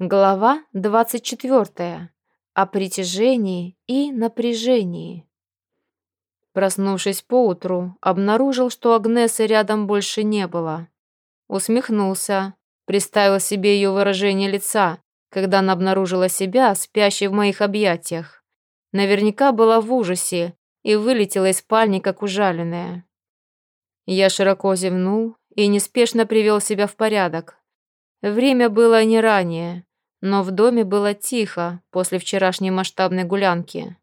Глава 24. О притяжении и напряжении. Проснувшись поутру, обнаружил, что Агнесы рядом больше не было. Усмехнулся, представил себе ее выражение лица, когда она обнаружила себя спящей в моих объятиях. Наверняка была в ужасе и вылетела из спальни, как ужаленная. Я широко зевнул и неспешно привел себя в порядок. Время было не ранее, но в доме было тихо после вчерашней масштабной гулянки.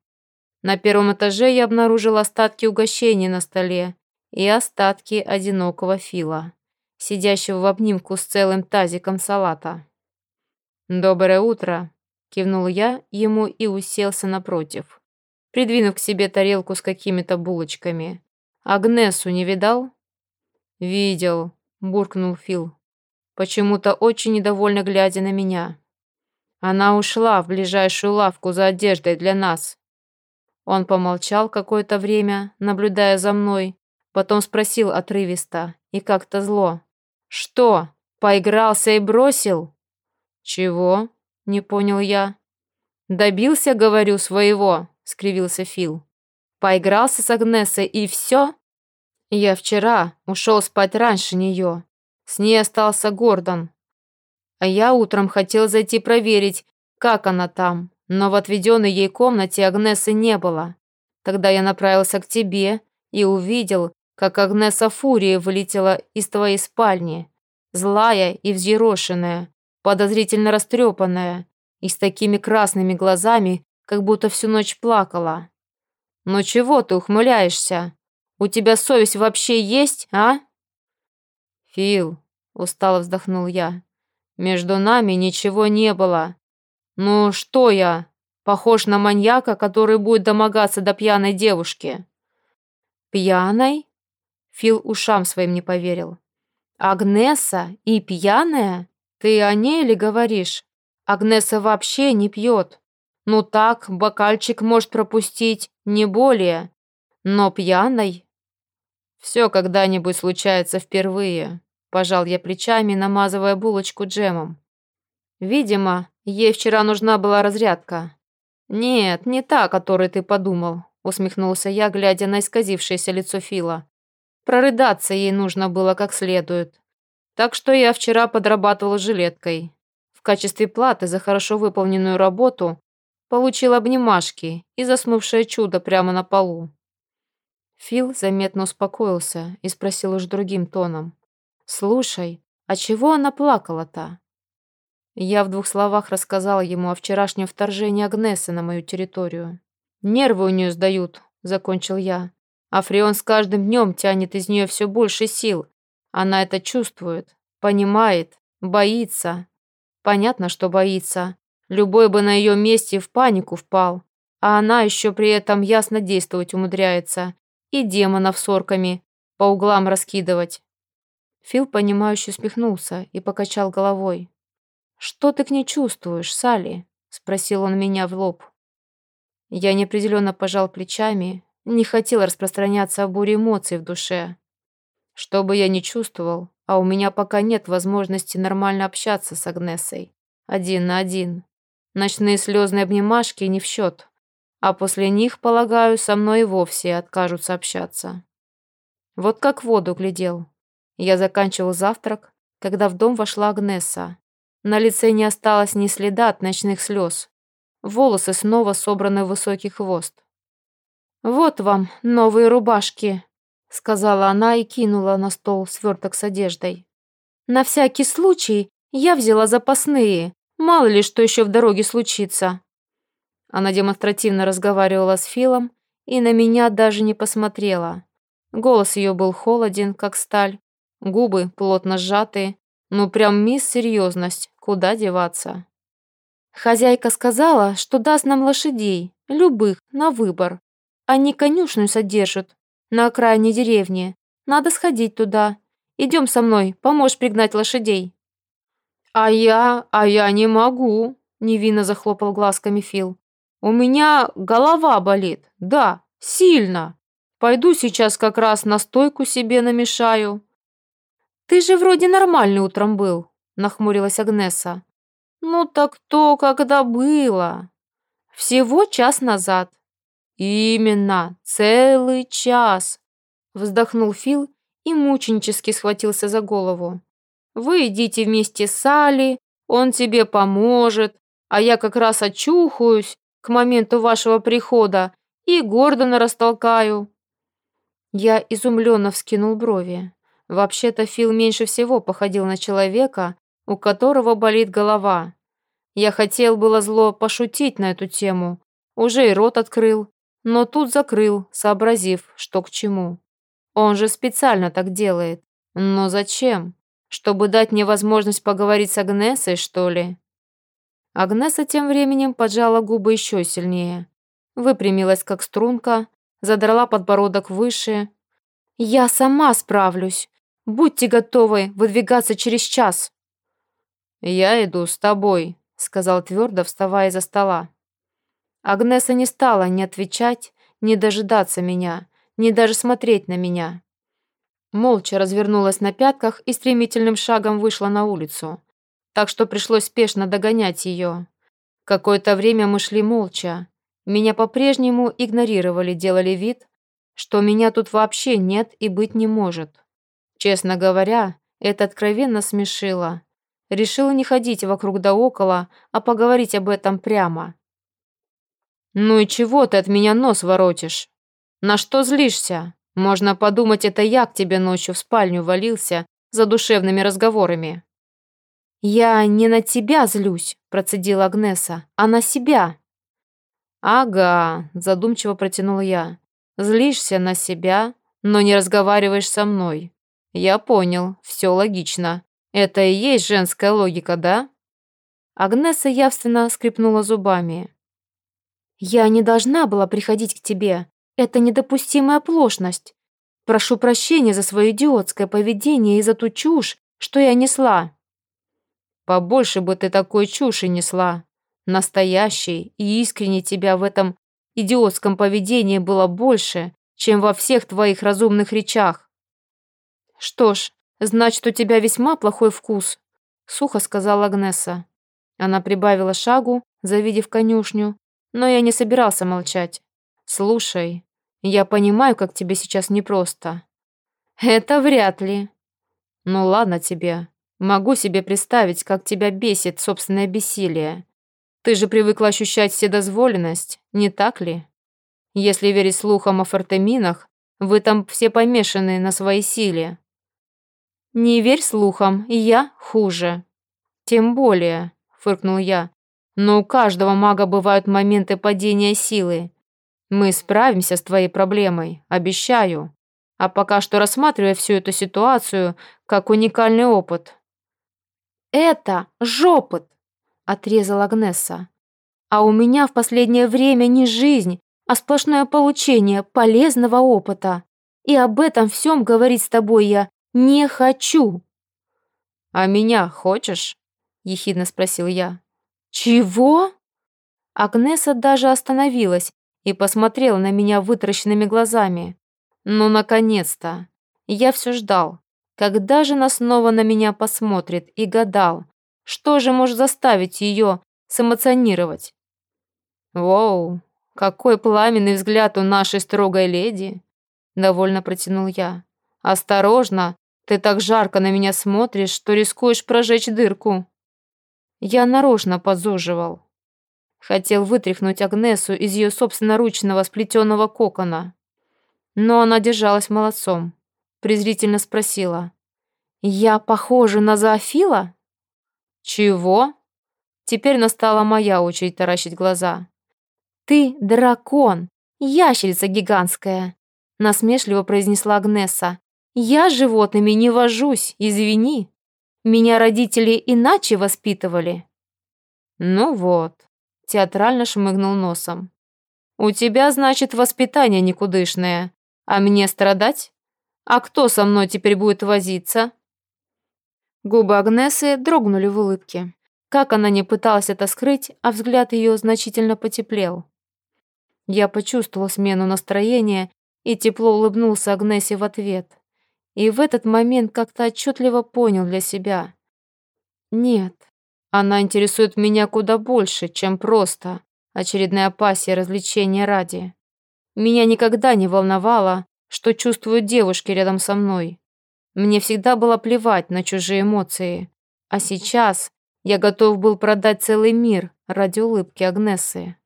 На первом этаже я обнаружил остатки угощений на столе и остатки одинокого Фила, сидящего в обнимку с целым тазиком салата. «Доброе утро», — кивнул я ему и уселся напротив, придвинув к себе тарелку с какими-то булочками. «Агнесу не видал?» «Видел», — буркнул Фил, почему-то очень недовольно глядя на меня. Она ушла в ближайшую лавку за одеждой для нас. Он помолчал какое-то время, наблюдая за мной, потом спросил отрывисто и как-то зло. «Что, поигрался и бросил?» «Чего?» — не понял я. «Добился, говорю, своего», — скривился Фил. «Поигрался с Агнесой и все?» «Я вчера ушел спать раньше нее. С ней остался Гордон. А я утром хотел зайти проверить, как она там, но в отведенной ей комнате Агнесы не было. Тогда я направился к тебе и увидел, как Агнеса Фурия вылетела из твоей спальни, злая и взъерошенная, подозрительно растрепанная и с такими красными глазами, как будто всю ночь плакала. «Ну чего ты ухмыляешься? У тебя совесть вообще есть, а?» «Фил», — устало вздохнул я, между нами ничего не было. Ну что я, похож на маньяка, который будет домогаться до пьяной девушки? Пьяной? Фил ушам своим не поверил. Агнеса и пьяная? Ты о ней ли говоришь? Агнеса вообще не пьет. Ну так, бокальчик может пропустить, не более. Но пьяной? Все когда-нибудь случается впервые. Пожал я плечами, намазывая булочку джемом. Видимо, ей вчера нужна была разрядка. Нет, не та, о которой ты подумал, усмехнулся я, глядя на исказившееся лицо Фила. Прорыдаться ей нужно было как следует. Так что я вчера подрабатывал жилеткой. В качестве платы за хорошо выполненную работу получил обнимашки и заснувшее чудо прямо на полу. Фил заметно успокоился и спросил уж другим тоном. «Слушай, а чего она плакала-то?» Я в двух словах рассказала ему о вчерашнем вторжении Агнесы на мою территорию. «Нервы у нее сдают», — закончил я. А Фреон с каждым днем тянет из нее все больше сил. Она это чувствует, понимает, боится. Понятно, что боится. Любой бы на ее месте в панику впал. А она еще при этом ясно действовать умудряется. И демонов с орками по углам раскидывать. Фил, понимающе усмехнулся и покачал головой. «Что ты к ней чувствуешь, Салли?» — спросил он меня в лоб. Я неопределенно пожал плечами, не хотел распространяться о буре эмоций в душе. Что бы я ни чувствовал, а у меня пока нет возможности нормально общаться с Агнесой. Один на один. Ночные слезные обнимашки не в счет. А после них, полагаю, со мной и вовсе откажутся общаться. Вот как воду глядел. Я заканчивал завтрак, когда в дом вошла Агнеса. На лице не осталось ни следа от ночных слез. Волосы снова собраны в высокий хвост. «Вот вам новые рубашки», — сказала она и кинула на стол сверток с одеждой. «На всякий случай я взяла запасные, мало ли что еще в дороге случится». Она демонстративно разговаривала с Филом и на меня даже не посмотрела. Голос ее был холоден, как сталь, Губы плотно сжатые, ну прям мисс серьезность, куда деваться. Хозяйка сказала, что даст нам лошадей, любых, на выбор. Они конюшню содержат, на окраине деревни. Надо сходить туда. Идем со мной, поможешь пригнать лошадей. А я, а я не могу, невинно захлопал глазками Фил. У меня голова болит, да, сильно. Пойду сейчас как раз настойку себе намешаю. «Ты же вроде нормальный утром был», — нахмурилась Агнеса. Ну так то, когда было. Всего час назад. Именно, целый час. Вздохнул Фил и мученически схватился за голову. Вы идите вместе с Али, он тебе поможет, а я как раз очухаюсь к моменту вашего прихода и Гордона растолкаю. Я изумленно вскинул брови. Вообще-то Фил меньше всего походил на человека, у которого болит голова. Я хотел было зло пошутить на эту тему, уже и рот открыл, но тут закрыл, сообразив, что к чему. Он же специально так делает. Но зачем? Чтобы дать мне возможность поговорить с Агнесой, что ли? Агнеса тем временем поджала губы еще сильнее. Выпрямилась, как струнка, задрала подбородок выше. «Я сама справлюсь. Будьте готовы выдвигаться через час». «Я иду с тобой», — сказал твердо, вставая за стола. Агнеса не стала ни отвечать, ни дожидаться меня, ни даже смотреть на меня. Молча развернулась на пятках и стремительным шагом вышла на улицу, так что пришлось спешно догонять ее. Какое-то время мы шли молча. Меня по-прежнему игнорировали, делали вид, что меня тут вообще нет и быть не может. Честно говоря, это откровенно смешило. Решила не ходить вокруг да около, а поговорить об этом прямо. «Ну и чего ты от меня нос воротишь? На что злишься? Можно подумать, это я к тебе ночью в спальню валился за душевными разговорами». «Я не на тебя злюсь», – процедила Агнеса, – «а на себя». «Ага», – задумчиво протянул я. «Злишься на себя, но не разговариваешь со мной. Я понял, все логично. Это и есть женская логика, да? Агнеса явственно скрипнула зубами. Я не должна была приходить к тебе. Это недопустимая оплошность. Прошу прощения за свое идиотское поведение и за ту чушь, что я несла. Побольше бы ты такой чуши несла. Настоящей и искренне тебя в этом идиотском поведении было больше, чем во всех твоих разумных речах. Что ж, «Значит, у тебя весьма плохой вкус», — сухо сказала Агнеса. Она прибавила шагу, завидев конюшню, но я не собирался молчать. «Слушай, я понимаю, как тебе сейчас непросто». «Это вряд ли». «Ну ладно тебе. Могу себе представить, как тебя бесит собственное бессилие. Ты же привыкла ощущать вседозволенность, не так ли? Если верить слухам о фортеминах, вы там все помешаны на своей силе. «Не верь слухам, я хуже». «Тем более», — фыркнул я, «но у каждого мага бывают моменты падения силы. Мы справимся с твоей проблемой, обещаю. А пока что рассматривай всю эту ситуацию как уникальный опыт». «Это жопот!» — отрезала Агнесса. «А у меня в последнее время не жизнь, а сплошное получение полезного опыта. И об этом всем говорить с тобой я «Не хочу!» «А меня хочешь?» – ехидно спросил я. «Чего?» Агнеса даже остановилась и посмотрела на меня вытращенными глазами. «Ну, наконец-то!» Я все ждал. Когда же она снова на меня посмотрит и гадал, что же может заставить ее сэмоционировать? «Воу, какой пламенный взгляд у нашей строгой леди!» Довольно протянул я. «Осторожно, ты так жарко на меня смотришь, что рискуешь прожечь дырку. Я нарочно подзуживал. Хотел вытряхнуть Агнесу из ее собственноручного сплетенного кокона. Но она держалась молодцом. Презрительно спросила. «Я похожа на зоофила?» «Чего?» Теперь настала моя очередь таращить глаза. «Ты дракон, ящерица гигантская», насмешливо произнесла Агнеса. Я с животными не вожусь, извини. Меня родители иначе воспитывали. Ну вот, театрально шмыгнул носом. У тебя, значит, воспитание никудышное, а мне страдать? А кто со мной теперь будет возиться? Губы Агнесы дрогнули в улыбке. Как она не пыталась это скрыть, а взгляд ее значительно потеплел. Я почувствовал смену настроения и тепло улыбнулся Агнесе в ответ. И в этот момент как-то отчетливо понял для себя. Нет, Она интересует меня куда больше, чем просто очередная пассия развлечения ради. Меня никогда не волновало, что чувствуют девушки рядом со мной. Мне всегда было плевать на чужие эмоции. А сейчас я готов был продать целый мир ради улыбки Агнесы.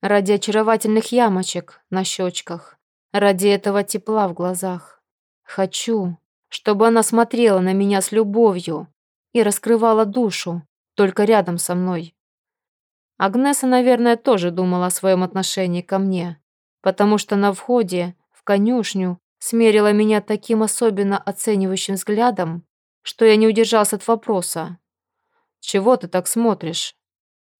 Ради очаровательных ямочек на щечках. Ради этого тепла в глазах. Хочу, чтобы она смотрела на меня с любовью и раскрывала душу только рядом со мной. Агнеса, наверное, тоже думала о своем отношении ко мне, потому что на входе в конюшню смерила меня таким особенно оценивающим взглядом, что я не удержался от вопроса. «Чего ты так смотришь?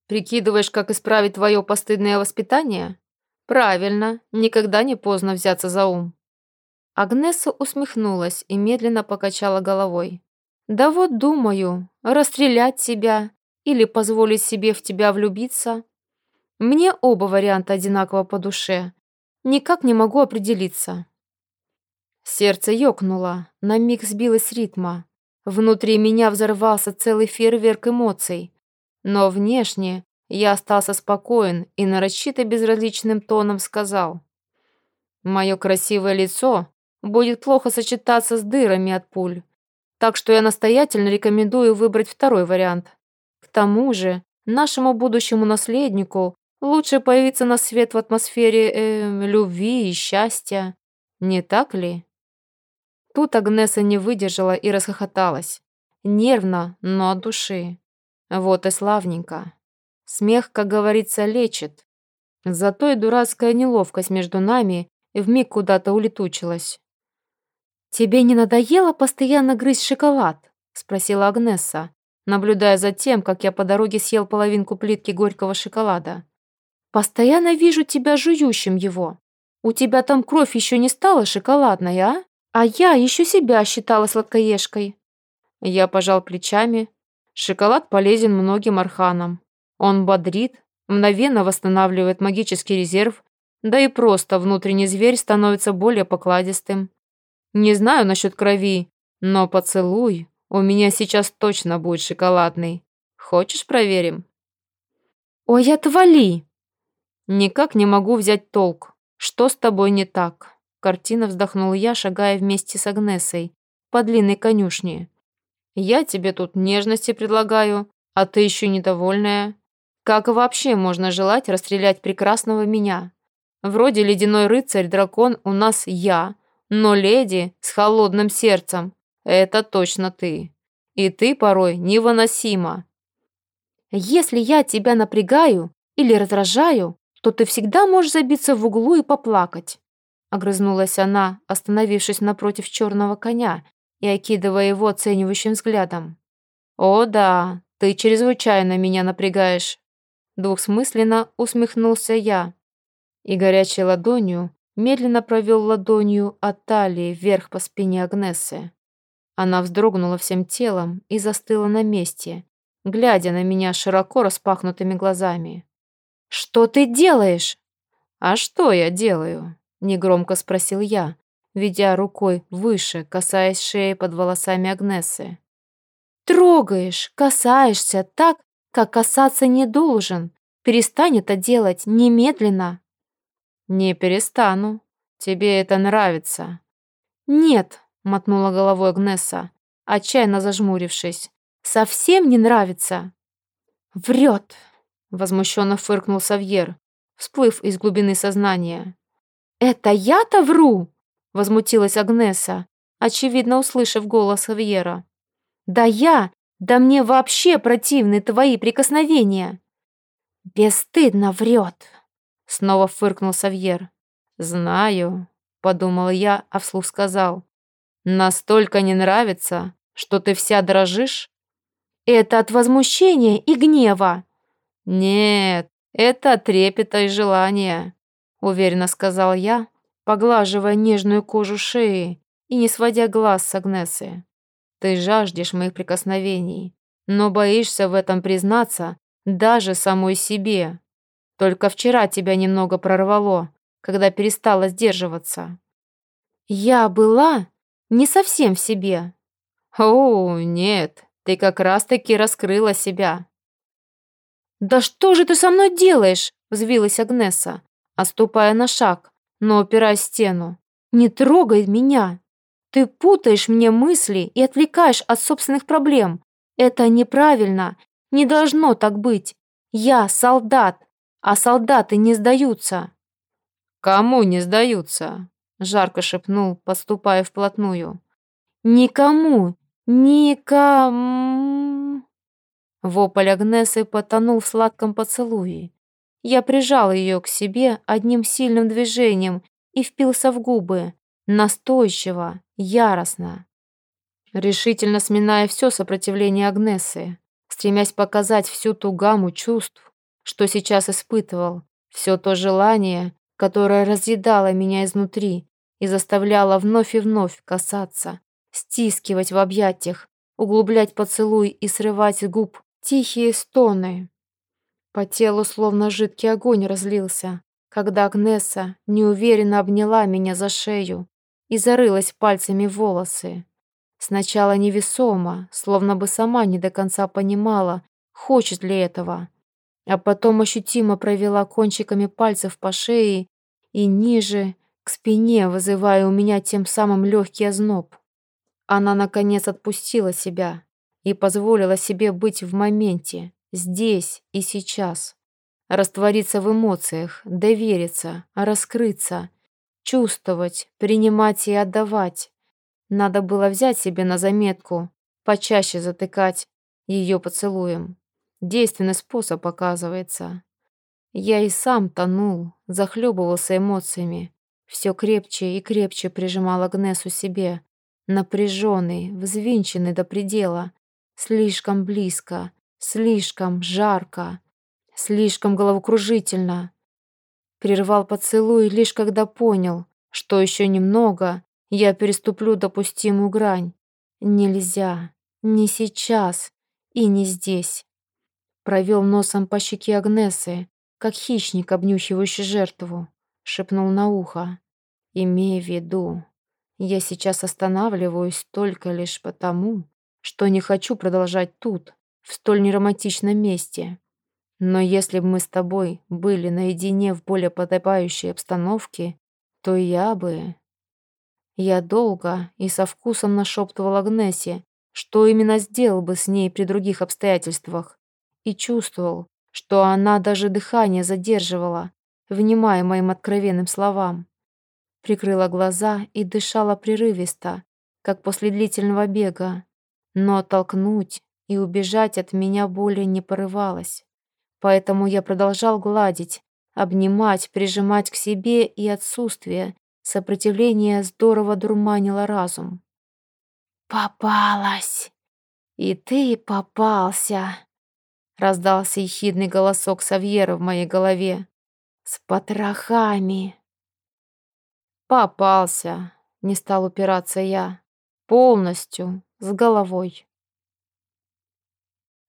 Прикидываешь, как исправить твое постыдное воспитание? Правильно, никогда не поздно взяться за ум». Агнеса усмехнулась и медленно покачала головой. «Да вот думаю, расстрелять тебя или позволить себе в тебя влюбиться. Мне оба варианта одинаково по душе. Никак не могу определиться. Сердце ёкнуло, на миг сбилось ритма. Внутри меня взорвался целый фейерверк эмоций. Но внешне я остался спокоен и нарочито безразличным тоном сказал. «Мое красивое лицо будет плохо сочетаться с дырами от пуль, так что я настоятельно рекомендую выбрать второй вариант тому же, нашему будущему наследнику лучше появиться на свет в атмосфере э, любви и счастья. Не так ли? Тут Агнеса не выдержала и расхохоталась. Нервно, но от души. Вот и славненько. Смех, как говорится, лечит. Зато и дурацкая неловкость между нами вмиг куда-то улетучилась. «Тебе не надоело постоянно грызть шоколад?» — спросила Агнеса, наблюдая за тем, как я по дороге съел половинку плитки горького шоколада. «Постоянно вижу тебя жующим его. У тебя там кровь еще не стала шоколадной, а? А я еще себя считала сладкоежкой». Я пожал плечами. Шоколад полезен многим арханам. Он бодрит, мгновенно восстанавливает магический резерв, да и просто внутренний зверь становится более покладистым. Не знаю насчет крови, но поцелуй у меня сейчас точно будет шоколадный. Хочешь, проверим?» «Ой, отвали!» «Никак не могу взять толк. Что с тобой не так?» Картина вздохнул я, шагая вместе с Агнесой по длинной конюшне. «Я тебе тут нежности предлагаю, а ты еще недовольная. Как вообще можно желать расстрелять прекрасного меня? Вроде ледяной рыцарь-дракон у нас я, но леди с холодным сердцем это точно ты. И ты порой невыносима. Если я тебя напрягаю или раздражаю, то ты всегда можешь забиться в углу и поплакать. Огрызнулась она, остановившись напротив черного коня и окидывая его оценивающим взглядом. «О да, ты чрезвычайно меня напрягаешь», двухсмысленно усмехнулся я и горячей ладонью медленно провел ладонью от талии вверх по спине Агнессы. Она вздрогнула всем телом и застыла на месте, глядя на меня широко распахнутыми глазами. «Что ты делаешь?» «А что я делаю?» — негромко спросил я, ведя рукой выше, касаясь шеи под волосами Агнесы. «Трогаешь, касаешься так, как касаться не должен. Перестань это делать немедленно». «Не перестану. Тебе это нравится». «Нет, мотнула головой Агнеса, отчаянно зажмурившись. «Совсем не нравится?» «Врет!» — возмущенно фыркнул Савьер, всплыв из глубины сознания. «Это я-то вру!» — возмутилась Агнеса, очевидно услышав голос Савьера. «Да я! Да мне вообще противны твои прикосновения!» «Бесстыдно врет!» — снова фыркнул Савьер. «Знаю», — подумал я, а вслух сказал. Настолько не нравится, что ты вся дрожишь? Это от возмущения и гнева. Нет, это от трепета и желания, уверенно сказал я, поглаживая нежную кожу шеи и не сводя глаз с Агнесы. Ты жаждешь моих прикосновений, но боишься в этом признаться даже самой себе. Только вчера тебя немного прорвало, когда перестала сдерживаться. Я была не совсем в себе. О, нет, ты как раз-таки раскрыла себя. «Да что же ты со мной делаешь?» — взвилась Агнеса, оступая на шаг, но опираясь в стену. «Не трогай меня! Ты путаешь мне мысли и отвлекаешь от собственных проблем. Это неправильно, не должно так быть. Я солдат, а солдаты не сдаются». «Кому не сдаются?» — жарко шепнул, подступая вплотную. «Никому! Никому!» Вопль Агнесы потонул в сладком поцелуе. Я прижал ее к себе одним сильным движением и впился в губы, настойчиво, яростно. Решительно сминая все сопротивление Агнесы, стремясь показать всю ту гамму чувств, что сейчас испытывал, все то желание, которое разъедало меня изнутри и заставляло вновь и вновь касаться, стискивать в объятиях, углублять поцелуй и срывать с губ тихие стоны. По телу словно жидкий огонь разлился, когда Агнеса неуверенно обняла меня за шею и зарылась пальцами в волосы. Сначала невесомо, словно бы сама не до конца понимала, хочет ли этого, а потом ощутимо провела кончиками пальцев по шее и ниже, к спине, вызывая у меня тем самым легкий озноб. Она, наконец, отпустила себя и позволила себе быть в моменте, здесь и сейчас. Раствориться в эмоциях, довериться, раскрыться, чувствовать, принимать и отдавать. Надо было взять себе на заметку, почаще затыкать ее поцелуем. Действенный способ, оказывается. Я и сам тонул, захлебывался эмоциями. Все крепче и крепче прижимал Агнесу себе, напряженный, взвинченный до предела, слишком близко, слишком жарко, слишком головокружительно. Прервал поцелуй лишь когда понял, что еще немного я переступлю допустимую грань. Нельзя, не сейчас и не здесь. Провел носом по щеке Агнесы, как хищник, обнюхивающий жертву. Шепнул на ухо. «Имей в виду, я сейчас останавливаюсь только лишь потому, что не хочу продолжать тут, в столь неромантичном месте. Но если бы мы с тобой были наедине в более подобающей обстановке, то я бы... Я долго и со вкусом нашептывал Агнесе, что именно сделал бы с ней при других обстоятельствах, и чувствовал, что она даже дыхание задерживала, внимая моим откровенным словам прикрыла глаза и дышала прерывисто, как после длительного бега, но оттолкнуть и убежать от меня более не порывалась. Поэтому я продолжал гладить, обнимать, прижимать к себе, и отсутствие сопротивления здорово дурманило разум. «Попалась! И ты попался!» Раздался ехидный голосок Савьера в моей голове. «С потрохами!» Попался, не стал упираться я. Полностью, с головой.